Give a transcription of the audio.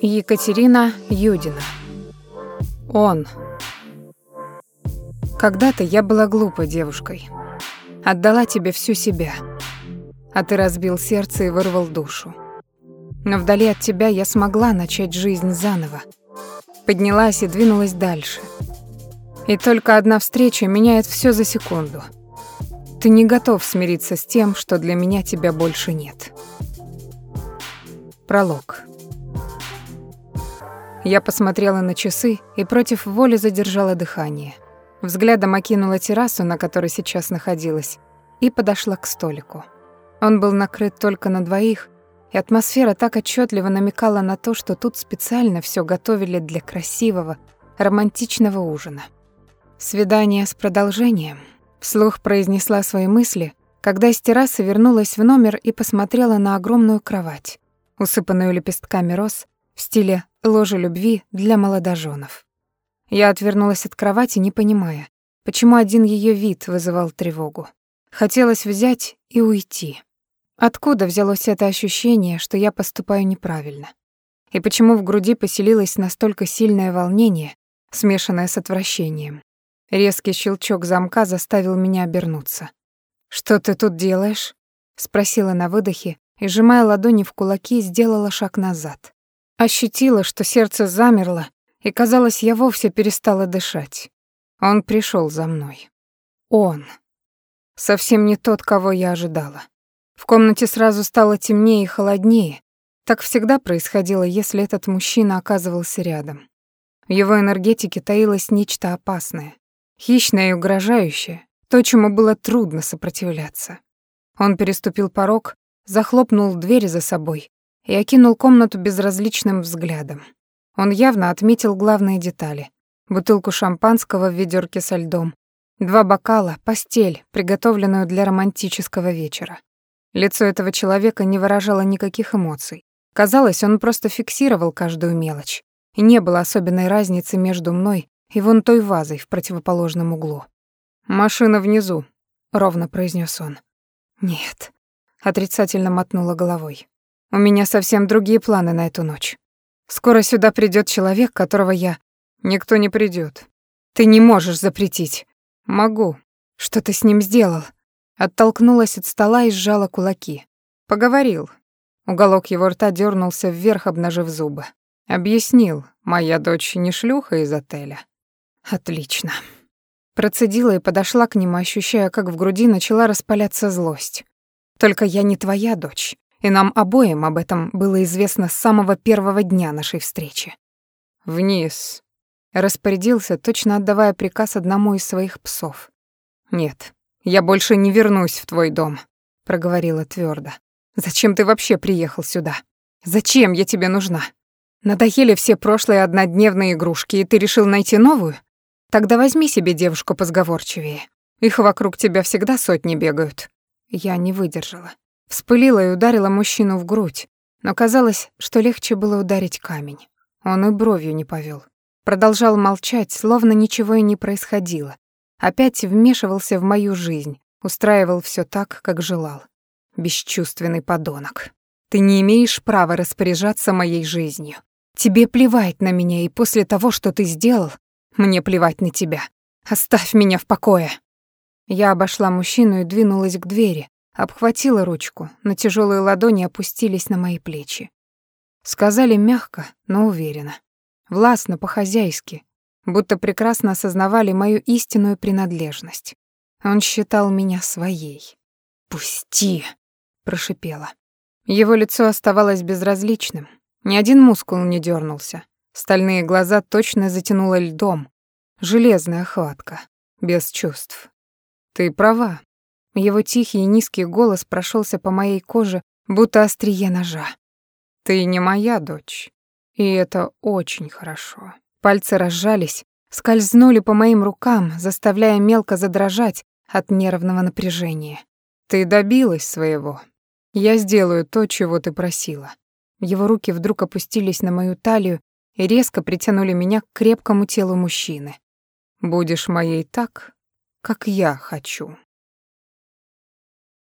Екатерина Юдина. Он. Когда-то я была глупой девушкой. Отдала тебе всю себя. А ты разбил сердце и вырвал душу. Но вдали от тебя я смогла начать жизнь заново. Поднялась и двинулась дальше. И только одна встреча меняет все за секунду. Ты не готов смириться с тем, что для меня тебя больше нет. Пролог. Я посмотрела на часы и против воли задержала дыхание. Взглядом окинула террасу, на которой сейчас находилась, и подошла к столику. Он был накрыт только на двоих, и атмосфера так отчетливо намекала на то, что тут специально все готовили для красивого, романтичного ужина. «Свидание с продолжением», — вслух произнесла свои мысли, когда из террасы вернулась в номер и посмотрела на огромную кровать, усыпанную лепестками роз в стиле «ложа любви для молодоженов». Я отвернулась от кровати, не понимая, почему один ее вид вызывал тревогу. Хотелось взять и уйти. Откуда взялось это ощущение, что я поступаю неправильно? И почему в груди поселилось настолько сильное волнение, смешанное с отвращением? Резкий щелчок замка заставил меня обернуться. «Что ты тут делаешь?» — спросила на выдохе и, сжимая ладони в кулаки, сделала шаг назад. Ощутила, что сердце замерло, и, казалось, я вовсе перестала дышать. Он пришел за мной. Он. Совсем не тот, кого я ожидала. В комнате сразу стало темнее и холоднее. Так всегда происходило, если этот мужчина оказывался рядом. В его энергетике таилось нечто опасное, хищное и угрожающее, то, чему было трудно сопротивляться. Он переступил порог, захлопнул дверь за собой и окинул комнату безразличным взглядом. Он явно отметил главные детали. Бутылку шампанского в ведёрке со льдом, два бокала, постель, приготовленную для романтического вечера. Лицо этого человека не выражало никаких эмоций. Казалось, он просто фиксировал каждую мелочь. И не было особенной разницы между мной и вон той вазой в противоположном углу. «Машина внизу», — ровно произнёс он. «Нет», — отрицательно мотнула головой. У меня совсем другие планы на эту ночь. Скоро сюда придёт человек, которого я... Никто не придёт. Ты не можешь запретить. Могу. Что ты с ним сделал? Оттолкнулась от стола и сжала кулаки. Поговорил. Уголок его рта дернулся вверх, обнажив зубы. Объяснил, моя дочь не шлюха из отеля. Отлично. Процедила и подошла к нему, ощущая, как в груди начала распаляться злость. Только я не твоя дочь и нам обоим об этом было известно с самого первого дня нашей встречи. «Вниз», — распорядился, точно отдавая приказ одному из своих псов. «Нет, я больше не вернусь в твой дом», — проговорила твердо. «Зачем ты вообще приехал сюда? Зачем я тебе нужна? Надоели все прошлые однодневные игрушки, и ты решил найти новую? Тогда возьми себе девушку позговорчивее. Их вокруг тебя всегда сотни бегают». Я не выдержала. Вспылила и ударила мужчину в грудь, но казалось, что легче было ударить камень. Он и бровью не повел. Продолжал молчать, словно ничего и не происходило. Опять вмешивался в мою жизнь, устраивал все так, как желал. Бесчувственный подонок. Ты не имеешь права распоряжаться моей жизнью. Тебе плевать на меня, и после того, что ты сделал, мне плевать на тебя. Оставь меня в покое. Я обошла мужчину и двинулась к двери, обхватила ручку, но тяжелые ладони опустились на мои плечи. Сказали мягко, но уверенно. Властно, по-хозяйски, будто прекрасно осознавали мою истинную принадлежность. Он считал меня своей. «Пусти!» — прошипела. Его лицо оставалось безразличным. Ни один мускул не дернулся. Стальные глаза точно затянуло льдом. Железная хватка. Без чувств. «Ты права», его тихий и низкий голос прошелся по моей коже, будто острие ножа. «Ты не моя дочь, и это очень хорошо». Пальцы разжались, скользнули по моим рукам, заставляя мелко задрожать от нервного напряжения. «Ты добилась своего. Я сделаю то, чего ты просила. Его руки вдруг опустились на мою талию и резко притянули меня к крепкому телу мужчины. «Будешь моей так, как я хочу».